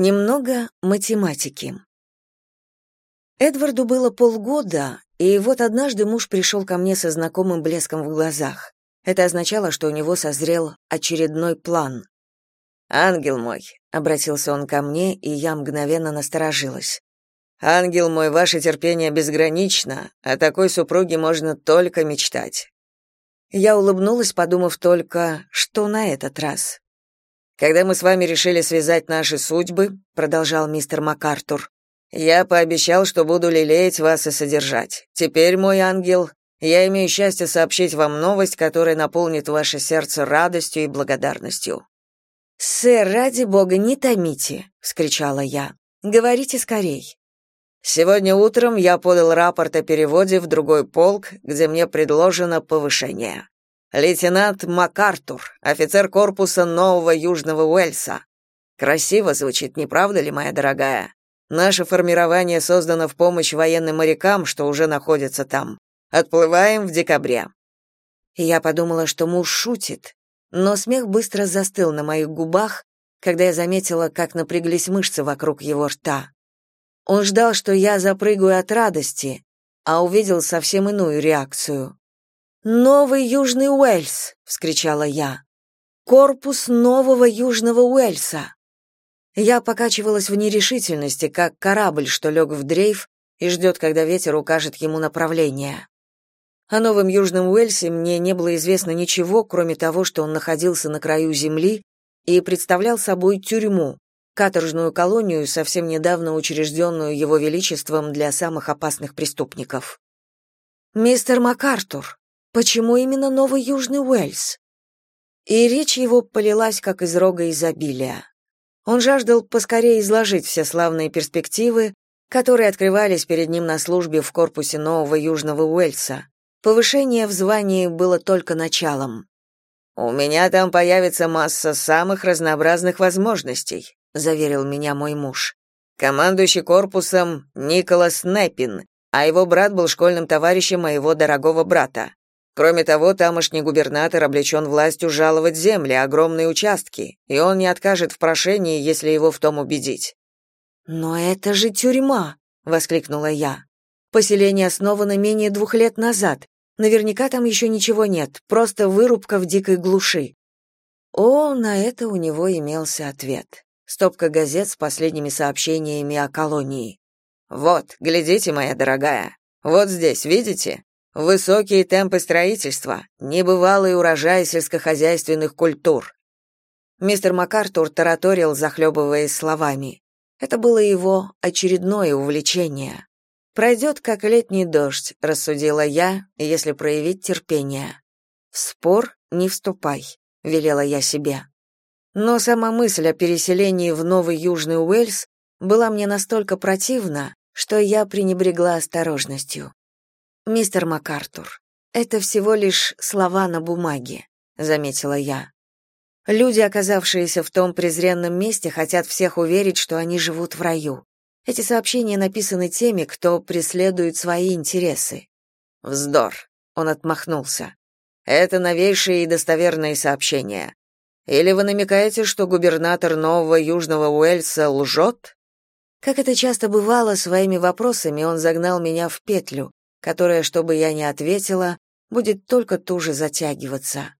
Немного математики. Эдварду было полгода, и вот однажды муж пришел ко мне со знакомым блеском в глазах. Это означало, что у него созрел очередной план. «Ангел мой», — обратился он ко мне, и я мгновенно насторожилась. «Ангел мой, ваше терпение безгранично, о такой супруге можно только мечтать». Я улыбнулась, подумав только, что на этот раз. Когда мы с вами решили связать наши судьбы, продолжал мистер МакАртур, я пообещал, что буду лелеять вас и содержать. Теперь, мой ангел, я имею счастье сообщить вам новость, которая наполнит ваше сердце радостью и благодарностью. Сэр, ради бога, не томите, вскричала я. Говорите скорей. Сегодня утром я подал рапорт о переводе в другой полк, где мне предложено повышение. Лейтенант МакАртур, офицер корпуса Нового Южного Уэльса. Красиво звучит, не правда ли, моя дорогая? Наше формирование создано в помощь военным морякам, что уже находятся там. Отплываем в декабре. Я подумала, что муж шутит, но смех быстро застыл на моих губах, когда я заметила, как напряглись мышцы вокруг его рта. Он ждал, что я запрыгаю от радости, а увидел совсем иную реакцию. «Новый Южный Уэльс!» — вскричала я. «Корпус нового Южного Уэльса!» Я покачивалась в нерешительности, как корабль, что лег в дрейф и ждет, когда ветер укажет ему направление. О Новом Южном Уэльсе мне не было известно ничего, кроме того, что он находился на краю земли и представлял собой тюрьму, каторжную колонию, совсем недавно учрежденную его величеством для самых опасных преступников. «Мистер МакАртур», Почему именно Новый Южный Уэльс? И речь его полилась как из рога изобилия. Он жаждал поскорее изложить все славные перспективы, которые открывались перед ним на службе в корпусе Нового Южного Уэльса. Повышение в звании было только началом. «У меня там появится масса самых разнообразных возможностей», — заверил меня мой муж. «Командующий корпусом Николас Неппин, а его брат был школьным товарищем моего дорогого брата. Кроме того, тамошний губернатор облечен властью жаловать земли, огромные участки, и он не откажет в прошении, если его в том убедить. «Но это же тюрьма!» — воскликнула я. «Поселение основано менее двух лет назад. Наверняка там еще ничего нет, просто вырубка в дикой глуши». О, на это у него имелся ответ. Стопка газет с последними сообщениями о колонии. «Вот, глядите, моя дорогая. Вот здесь, видите? Высокие темпы строительства, небывалый урожай сельскохозяйственных культур. Мистер МакАртур тараторил, захлебываясь словами. Это было его очередное увлечение. Пройдет, как летний дождь, рассудила я, если проявить терпение. В спор не вступай, велела я себе. Но сама мысль о переселении в Новый Южный Уэльс была мне настолько противна, что я пренебрегла осторожностью. Мистер МакАртур, это всего лишь слова на бумаге, заметила я. Люди, оказавшиеся в том презренном месте, хотят всех уверить, что они живут в раю. Эти сообщения написаны теми, кто преследует свои интересы. Вздор, он отмахнулся. Это новейшие и достоверные сообщения. Или вы намекаете, что губернатор Нового Южного Уэльса лжет?» Как это часто бывало, своими вопросами он загнал меня в петлю, которая, что бы я ни ответила, будет только туже затягиваться.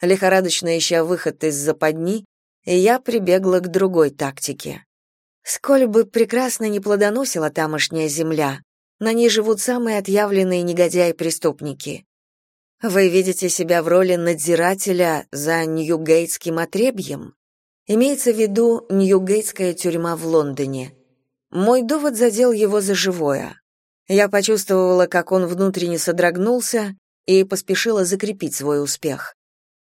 Лихорадочно ища выход из западни, я прибегла к другой тактике. Сколь бы прекрасно не плодоносила тамошняя земля, на ней живут самые отъявленные негодяи-преступники. Вы видите себя в роли надзирателя за Ньюгейтским отребьем? Имеется в виду Ньюгейтская тюрьма в Лондоне. Мой довод задел его за живое. Я почувствовала, как он внутренне содрогнулся и поспешила закрепить свой успех.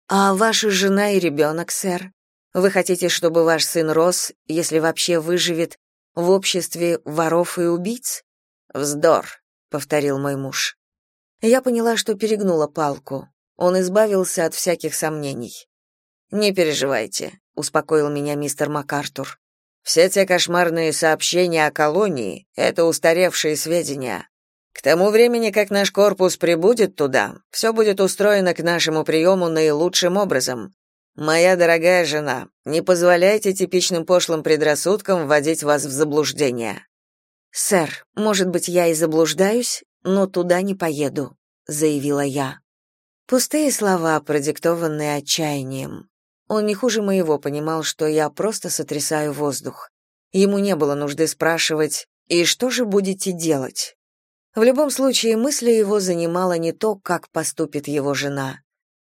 «А ваша жена и ребенок, сэр? Вы хотите, чтобы ваш сын рос, если вообще выживет, в обществе воров и убийц?» «Вздор», — повторил мой муж. Я поняла, что перегнула палку. Он избавился от всяких сомнений. «Не переживайте», — успокоил меня мистер МакАртур. Все те кошмарные сообщения о колонии — это устаревшие сведения. К тому времени, как наш корпус прибудет туда, все будет устроено к нашему приему наилучшим образом. Моя дорогая жена, не позволяйте типичным пошлым предрассудкам вводить вас в заблуждение. Сэр, может быть, я и заблуждаюсь, но туда не поеду, заявила я. Пустые слова, продиктованные отчаянием. Он не хуже моего понимал, что я просто сотрясаю воздух. Ему не было нужды спрашивать: "И что же будете делать?" В любом случае, мысли его занимало не то, как поступит его жена.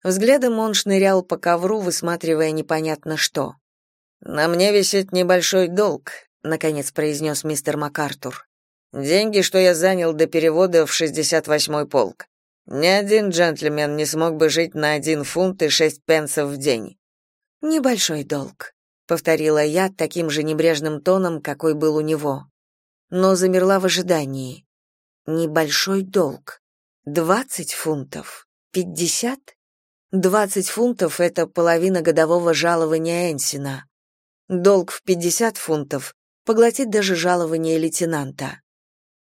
Взглядом он шнырял по ковру, высматривая непонятно что. «На мне висит небольшой долг», — наконец произнес мистер МакАртур. «Деньги, что я занял до перевода в 68-й полк. Ни один джентльмен не смог бы жить на один фунт и шесть пенсов в день». «Небольшой долг», — повторила я таким же небрежным тоном, какой был у него. Но замерла в ожидании. «Небольшой долг. Двадцать фунтов? Пятьдесят?» Двадцать фунтов — это половина годового жалования Энсина. Долг в пятьдесят фунтов поглотит даже жалование лейтенанта.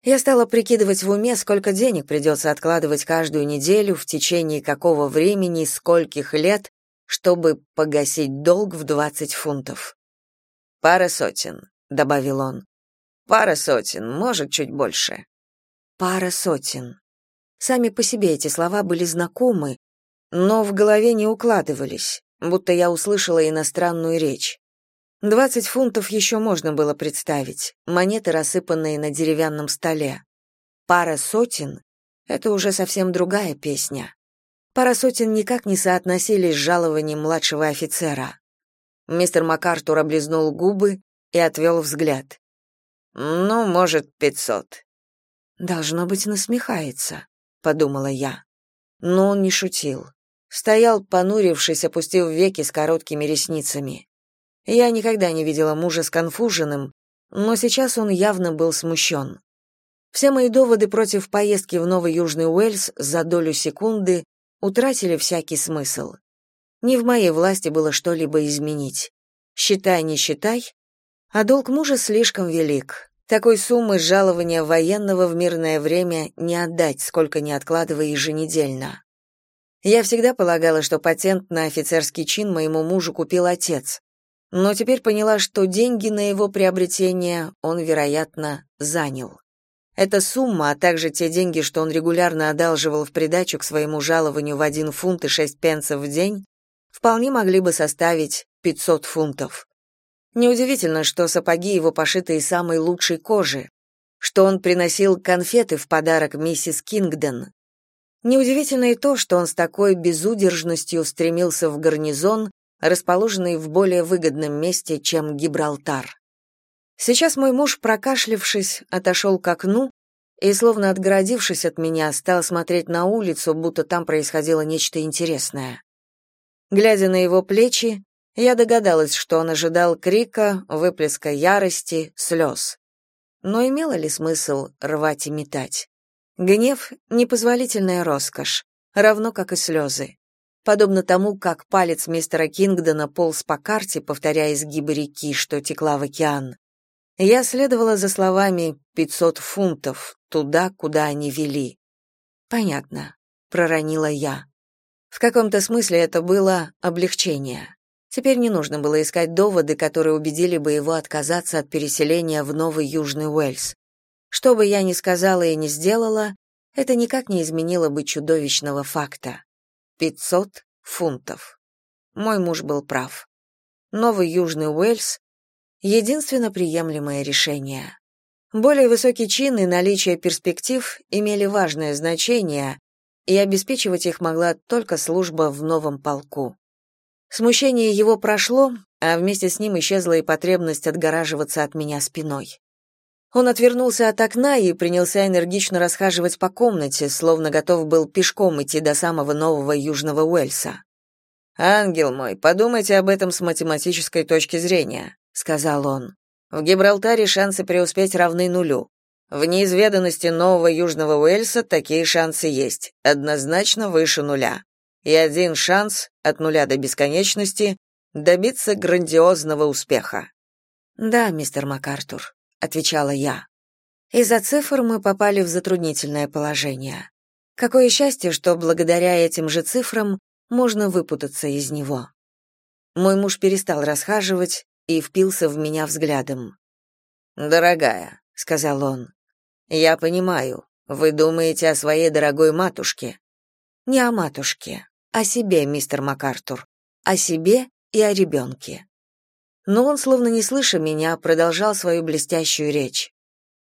Я стала прикидывать в уме, сколько денег придется откладывать каждую неделю, в течение какого времени, скольких лет, чтобы погасить долг в двадцать фунтов. «Пара сотен», — добавил он. «Пара сотен, может, чуть больше». «Пара сотен». Сами по себе эти слова были знакомы, но в голове не укладывались, будто я услышала иностранную речь. Двадцать фунтов еще можно было представить, монеты, рассыпанные на деревянном столе. Пара сотен — это уже совсем другая песня. Пара сотен никак не соотносились с жалованием младшего офицера. Мистер МакАртур облизнул губы и отвел взгляд. «Ну, может, пятьсот». «Должно быть, насмехается», — подумала я. Но он не шутил стоял, понурившись, опустив веки с короткими ресницами. Я никогда не видела мужа сконфуженным, но сейчас он явно был смущен. Все мои доводы против поездки в Новый Южный Уэльс за долю секунды утратили всякий смысл. Не в моей власти было что-либо изменить. Считай, не считай, а долг мужа слишком велик. Такой суммы жалования военного в мирное время не отдать, сколько не откладывая еженедельно. Я всегда полагала, что патент на офицерский чин моему мужу купил отец, но теперь поняла, что деньги на его приобретение он, вероятно, занял. Эта сумма, а также те деньги, что он регулярно одалживал в придачу к своему жалованию в один фунт и шесть пенсов в день, вполне могли бы составить 500 фунтов. Неудивительно, что сапоги его пошиты из самой лучшей кожи, что он приносил конфеты в подарок миссис Кингден, Неудивительно и то, что он с такой безудержностью стремился в гарнизон, расположенный в более выгодном месте, чем Гибралтар. Сейчас мой муж, прокашлявшись, отошел к окну и, словно отгородившись от меня, стал смотреть на улицу, будто там происходило нечто интересное. Глядя на его плечи, я догадалась, что он ожидал крика, выплеска ярости, слез. Но имело ли смысл рвать и метать? Гнев — непозволительная роскошь, равно как и слезы. Подобно тому, как палец мистера Кингдона полз по карте, повторяя изгибы реки, что текла в океан. Я следовала за словами «пятьсот фунтов» туда, куда они вели. «Понятно», — проронила я. В каком-то смысле это было облегчение. Теперь не нужно было искать доводы, которые убедили бы его отказаться от переселения в Новый Южный Уэльс. Что бы я ни сказала и ни сделала, это никак не изменило бы чудовищного факта. 500 фунтов. Мой муж был прав. Новый Южный Уэльс — единственно приемлемое решение. Более высокий чин и наличие перспектив имели важное значение, и обеспечивать их могла только служба в новом полку. Смущение его прошло, а вместе с ним исчезла и потребность отгораживаться от меня спиной. Он отвернулся от окна и принялся энергично расхаживать по комнате, словно готов был пешком идти до самого нового Южного Уэльса. «Ангел мой, подумайте об этом с математической точки зрения», — сказал он. «В Гибралтаре шансы преуспеть равны нулю. В неизведанности нового Южного Уэльса такие шансы есть, однозначно выше нуля. И один шанс, от нуля до бесконечности, добиться грандиозного успеха». «Да, мистер МакАртур», отвечала я. Из-за цифр мы попали в затруднительное положение. Какое счастье, что благодаря этим же цифрам можно выпутаться из него. Мой муж перестал расхаживать и впился в меня взглядом. «Дорогая», — сказал он, — «я понимаю, вы думаете о своей дорогой матушке». «Не о матушке, о себе, мистер МакАртур, о себе и о ребенке». Но он, словно не слыша меня, продолжал свою блестящую речь.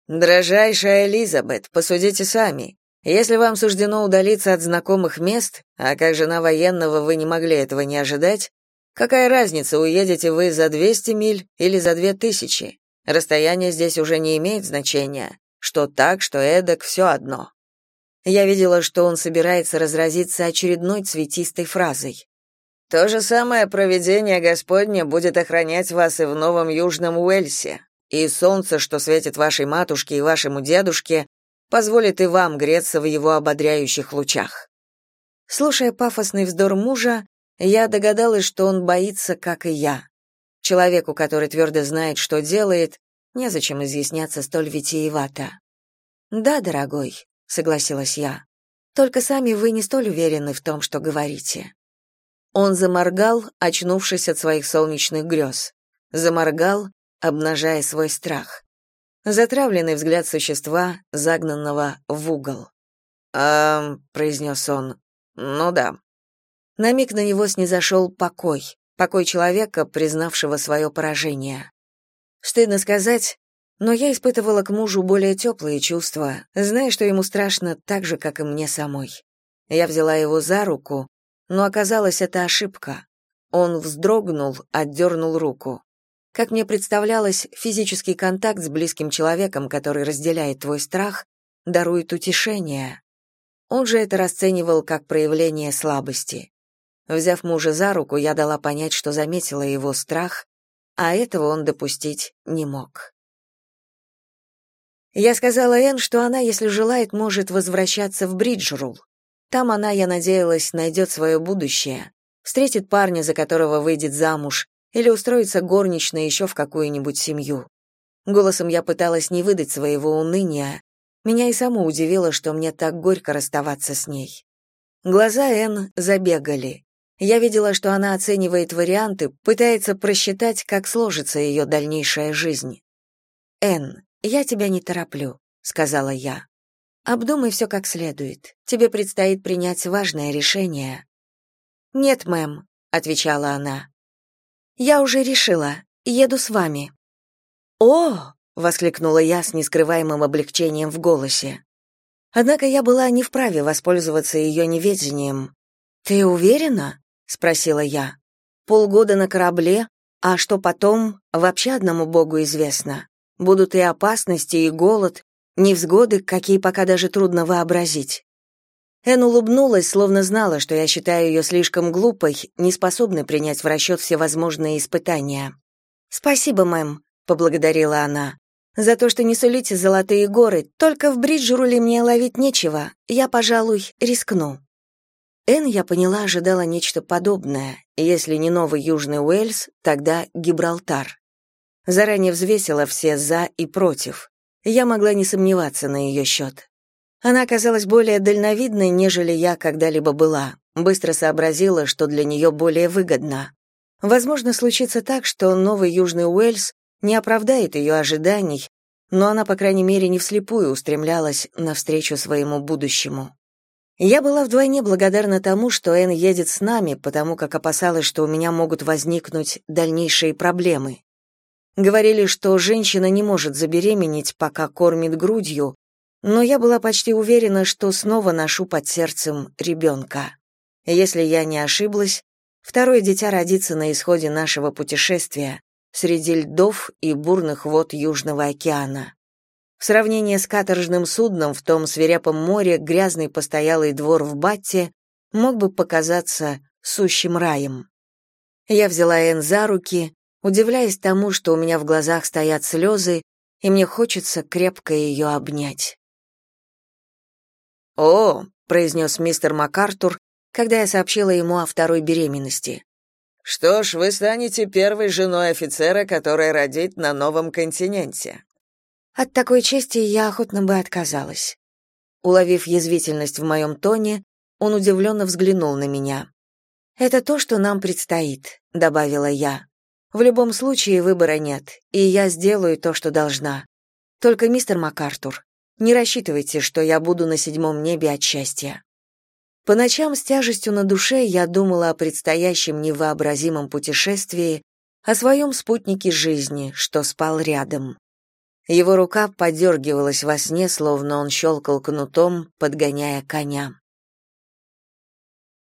«Дрожайшая Элизабет, посудите сами. Если вам суждено удалиться от знакомых мест, а как жена военного вы не могли этого не ожидать, какая разница, уедете вы за 200 миль или за 2000? Расстояние здесь уже не имеет значения. Что так, что эдак, все одно. Я видела, что он собирается разразиться очередной цветистой фразой. То же самое провидение Господне будет охранять вас и в Новом Южном Уэльсе. И солнце, что светит вашей матушке и вашему дедушке, позволит и вам греться в его ободряющих лучах. Слушая пафосный вздор мужа, я догадалась, что он боится, как и я. Человеку, который твердо знает, что делает, незачем изъясняться столь витиевато. «Да, дорогой», — согласилась я. «Только сами вы не столь уверены в том, что говорите». Он заморгал, очнувшись от своих солнечных грез. Заморгал, обнажая свой страх. Затравленный взгляд существа, загнанного в угол. «Эм», — произнес он, — «ну да». На миг на него снизошел покой, покой человека, признавшего свое поражение. Стыдно сказать, но я испытывала к мужу более теплые чувства, зная, что ему страшно так же, как и мне самой. Я взяла его за руку, но оказалось, это ошибка. Он вздрогнул, отдернул руку. Как мне представлялось, физический контакт с близким человеком, который разделяет твой страх, дарует утешение. Он же это расценивал как проявление слабости. Взяв мужа за руку, я дала понять, что заметила его страх, а этого он допустить не мог. Я сказала Энн, что она, если желает, может возвращаться в Бриджрул. Там она, я надеялась, найдет свое будущее, встретит парня, за которого выйдет замуж, или устроиться горничной еще в какую-нибудь семью. Голосом я пыталась не выдать своего уныния. Меня и саму удивило, что мне так горько расставаться с ней. Глаза Энн забегали. Я видела, что она оценивает варианты, пытается просчитать, как сложится ее дальнейшая жизнь. «Энн, я тебя не тороплю», — сказала я. «Обдумай все как следует. Тебе предстоит принять важное решение». «Нет, мэм», — отвечала она. Я уже решила. Еду с вами. О, воскликнула я с нескрываемым облегчением в голосе. Однако я была не вправе воспользоваться ее неведением. Ты уверена? Спросила я. Полгода на корабле, а что потом, вообще одному Богу известно. Будут и опасности, и голод, невзгоды, какие пока даже трудно вообразить. Эн улыбнулась, словно знала, что я считаю ее слишком глупой, неспособной принять в расчет всевозможные испытания. «Спасибо, мэм», — поблагодарила она. «За то, что не сулите золотые горы, только в Бриджеруле мне ловить нечего. Я, пожалуй, рискну». Эн, я поняла, ожидала нечто подобное. Если не новый Южный Уэльс, тогда Гибралтар. Заранее взвесила все «за» и «против». Я могла не сомневаться на ее счет. Она оказалась более дальновидной, нежели я когда-либо была. Быстро сообразила, что для нее более выгодно. Возможно, случится так, что новый Южный Уэльс не оправдает ее ожиданий, но она, по крайней мере, не вслепую устремлялась навстречу своему будущему. Я была вдвойне благодарна тому, что Энн едет с нами, потому как опасалась, что у меня могут возникнуть дальнейшие проблемы. Говорили, что женщина не может забеременеть, пока кормит грудью, но я была почти уверена, что снова ношу под сердцем ребенка. Если я не ошиблась, второе дитя родится на исходе нашего путешествия среди льдов и бурных вод Южного океана. В сравнении с каторжным судном в том свирепом море грязный постоялый двор в Батте мог бы показаться сущим раем. Я взяла Энн за руки, удивляясь тому, что у меня в глазах стоят слезы, и мне хочется крепко ее обнять. «О», — произнес мистер МакАртур, когда я сообщила ему о второй беременности. «Что ж, вы станете первой женой офицера, которая родит на новом континенте». От такой чести я охотно бы отказалась. Уловив язвительность в моем тоне, он удивленно взглянул на меня. Это то, что нам предстоит, добавила я. В любом случае выбора нет, и я сделаю то, что должна. Только мистер МакАртур, не рассчитывайте, что я буду на седьмом небе от счастья. По ночам с тяжестью на душе я думала о предстоящем невообразимом путешествии, о своем спутнике жизни, что спал рядом. Его рука подергивалась во сне, словно он щелкал кнутом, подгоняя коня.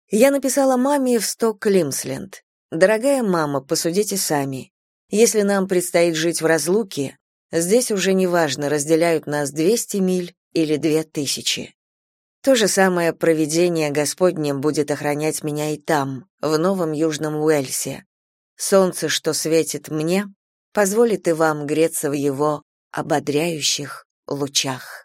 Я написала маме в Сток-Климсленд. «Дорогая мама, посудите сами. Если нам предстоит жить в разлуке, здесь уже неважно, разделяют нас 200 миль или 2000. То же самое провидение Господне будет охранять меня и там, в Новом Южном Уэльсе. Солнце, что светит мне, позволит и вам греться в его ободряющих лучах.